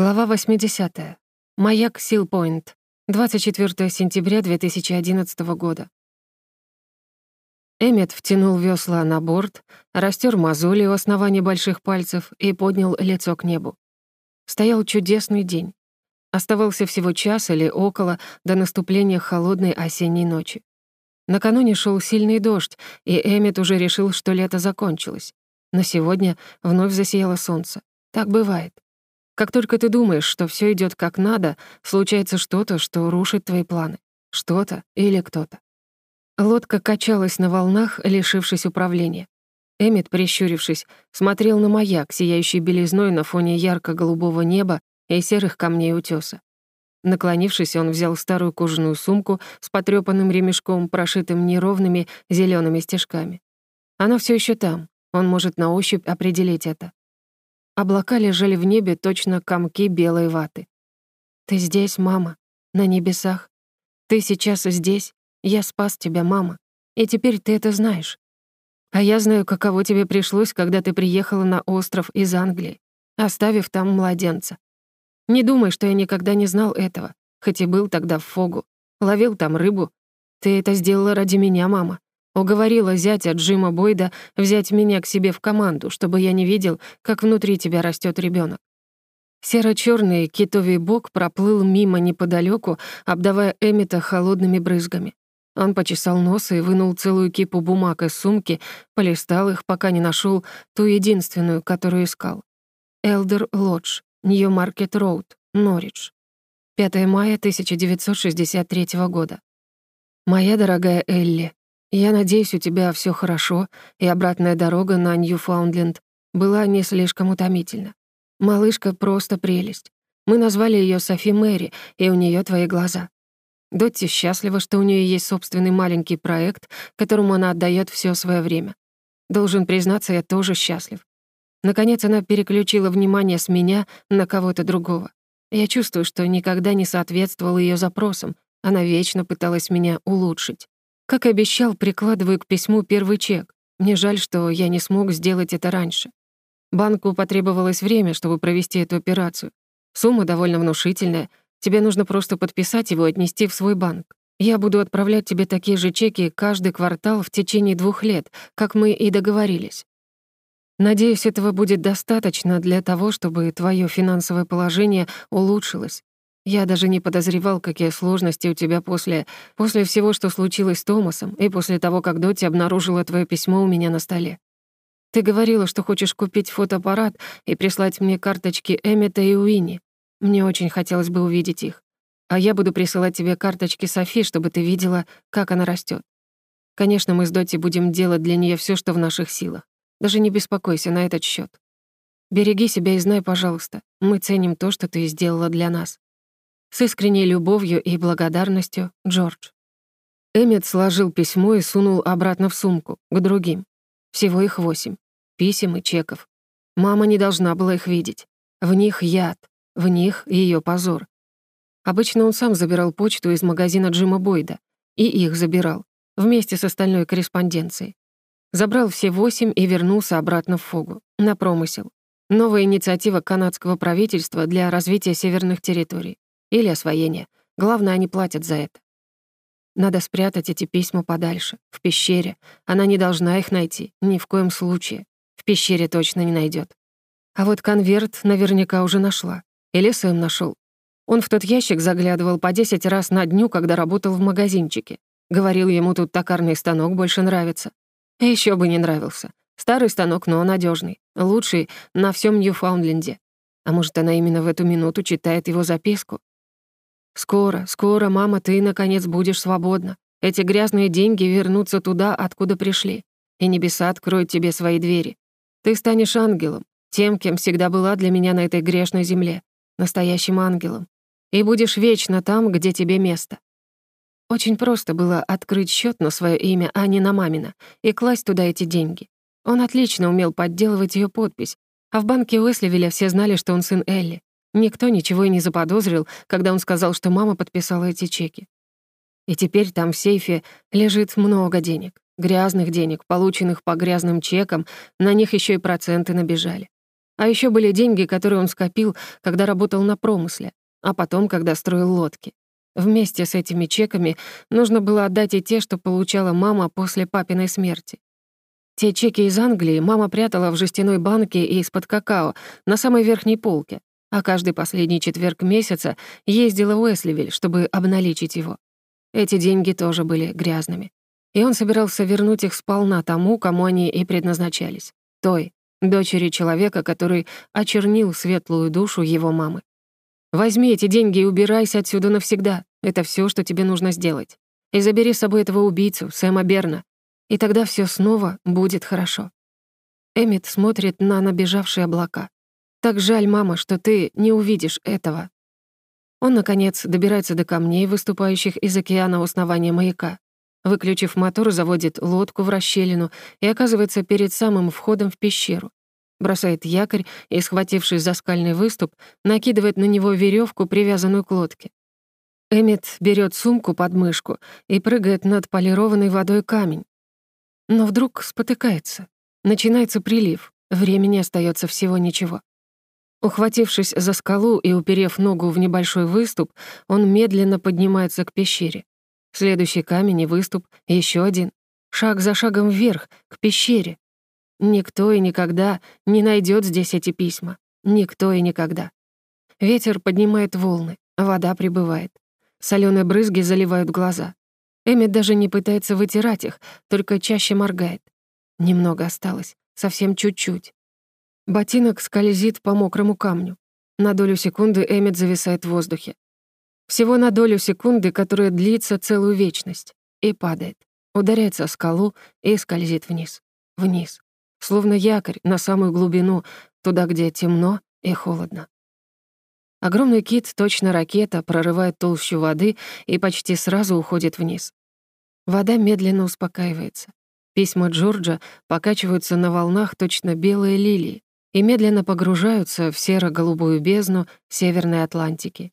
Глава 80. Маяк Силпойнт. 24 сентября 2011 года. Эммет втянул весла на борт, растер мозоли у основания больших пальцев и поднял лицо к небу. Стоял чудесный день. Оставался всего час или около до наступления холодной осенней ночи. Накануне шел сильный дождь, и Эммет уже решил, что лето закончилось. Но сегодня вновь засияло солнце. Так бывает. Как только ты думаешь, что все идет как надо, случается что-то, что рушит твои планы. Что-то или кто-то. Лодка качалась на волнах, лишившись управления. Эммет, прищурившись, смотрел на маяк, сияющий белизной на фоне ярко-голубого неба и серых камней утёса. Наклонившись, он взял старую кожаную сумку с потрёпанным ремешком, прошитым неровными зелёными стежками. Она всё ещё там, он может на ощупь определить это. Облака лежали в небе точно комки белой ваты. «Ты здесь, мама, на небесах. Ты сейчас здесь. Я спас тебя, мама. И теперь ты это знаешь. А я знаю, каково тебе пришлось, когда ты приехала на остров из Англии, оставив там младенца. Не думай, что я никогда не знал этого, хоть и был тогда в Фогу. Ловил там рыбу. Ты это сделала ради меня, мама. Уговорила зятя Джима Бойда взять меня к себе в команду, чтобы я не видел, как внутри тебя растет ребенок. серо черный китовый бок проплыл мимо неподалеку, обдавая Эмита холодными брызгами. Он почесал нос и вынул целую кипу бумаг из сумки, полистал их, пока не нашел ту единственную, которую искал. Элдер Лодж, Нью-Маркет Роуд, Норридж. 5 мая 1963 года. «Моя дорогая Элли, я надеюсь, у тебя все хорошо, и обратная дорога на Ньюфаундленд была не слишком утомительна. Малышка просто прелесть. Мы назвали ее Софи Мэри, и у нее твои глаза. Дотти счастлива, что у нее есть собственный маленький проект, которому она отдает все свое время. Должен признаться, я тоже счастлив. Наконец она переключила внимание с меня на кого-то другого. Я чувствую, что никогда не соответствовал ее запросам. Она вечно пыталась меня улучшить. Как обещал, прикладываю к письму первый чек. Мне жаль, что я не смог сделать это раньше. Банку потребовалось время, чтобы провести эту операцию. Сумма довольно внушительная. Тебе нужно просто подписать его и отнести в свой банк. Я буду отправлять тебе такие же чеки каждый квартал в течение двух лет, как мы и договорились. Надеюсь, этого будет достаточно для того, чтобы твое финансовое положение улучшилось, я даже не подозревал, какие сложности у тебя после... после всего, что случилось с Томасом, и после того, как Доти обнаружила твое письмо у меня на столе. Ты говорила, что хочешь купить фотоаппарат и прислать мне карточки Эммета и Уинни. Мне очень хотелось бы увидеть их. А я буду присылать тебе карточки Софи, чтобы ты видела, как она растет. Конечно, мы с Доти будем делать для нее все, что в наших силах. Даже не беспокойся на этот счет. Береги себя и знай, пожалуйста, мы ценим то, что ты сделала для нас. С искренней любовью и благодарностью, Джордж. Эммет сложил письмо и сунул обратно в сумку, к другим. Всего их восемь. Писем и чеков. Мама не должна была их видеть. В них яд, в них ее позор. Обычно он сам забирал почту из магазина Джима Бойда. И их забирал, вместе с остальной корреспонденцией. Забрал все восемь и вернулся обратно в Фогу, на промысел. Новая инициатива канадского правительства для развития северных территорий. Или освоение. Главное, они платят за это. Надо спрятать эти письма подальше, в пещере. Она не должна их найти, ни в коем случае. В пещере точно не найдет. А вот конверт наверняка уже нашла. Или Сэм нашел. Он в тот ящик заглядывал по 10 раз на дню, когда работал в магазинчике. Говорил, ему тут токарный станок больше нравится. Еще бы не нравился. Старый станок, но надежный, Лучший на всем Ньюфаундленде. А может, она именно в эту минуту читает его записку? Скоро, скоро, мама, ты, наконец, будешь свободна. Эти грязные деньги вернутся туда, откуда пришли. И небеса откроют тебе свои двери. Ты станешь ангелом, тем, кем всегда была для меня на этой грешной земле, настоящим ангелом. И будешь вечно там, где тебе место. Очень просто было открыть счет на свое имя, а не на мамина, и класть туда эти деньги. Он отлично умел подделывать ее подпись, а в банке Уэсливеля все знали, что он сын Элли. Никто ничего и не заподозрил, когда он сказал, что мама подписала эти чеки. И теперь там в сейфе лежит много денег. Грязных денег, полученных по грязным чекам, на них еще и проценты набежали. А еще были деньги, которые он скопил, когда работал на промысле, а потом, когда строил лодки. Вместе с этими чеками нужно было отдать и те, что получала мама после папиной смерти. Те чеки из Англии мама прятала в жестяной банке и из-под какао на самой верхней полке, а каждый последний четверг месяца ездила в Уэсливиль, чтобы обналичить его. Эти деньги тоже были грязными. И он собирался вернуть их сполна тому, кому они и предназначались. Той, дочери человека, который очернил светлую душу его мамы. Возьми эти деньги и убирайся отсюда навсегда. Это все, что тебе нужно сделать. И забери с собой этого убийцу, Сэма Берна. И тогда все снова будет хорошо. Эммит смотрит на набежавшие облака. Так жаль, мама, что ты не увидишь этого. Он, наконец, добирается до камней, выступающих из океана у основания маяка. Выключив мотор, заводит лодку в расщелину и оказывается перед самым входом в пещеру. Бросает якорь и, схватившись за скальный выступ, накидывает на него веревку, привязанную к лодке. Эммет берет сумку под мышку и прыгает над полированной водой камень. Но вдруг спотыкается. Начинается прилив. Времени остается всего ничего. Ухватившись за скалу и уперев ногу в небольшой выступ, он медленно поднимается к пещере. Следующий камень и выступ, еще один. Шаг за шагом вверх, к пещере. Никто и никогда не найдет здесь эти письма. Никто и никогда. Ветер поднимает волны, вода прибывает. Соленые брызги заливают глаза. Эми даже не пытается вытирать их, только чаще моргает. Немного осталось, совсем чуть-чуть. Ботинок скользит по мокрому камню. На долю секунды Эммет зависает в воздухе. Всего на долю секунды, которая длится целую вечность. И падает. Ударяется о скалу и скользит вниз. Вниз. Словно якорь на самую глубину, туда, где темно и холодно. Огромный кит, точно ракета, прорывает толщу воды и почти сразу уходит вниз. Вода медленно успокаивается. Письма Джорджа покачиваются на волнах точно белые лилии, и медленно погружаются в серо-голубую бездну Северной Атлантики.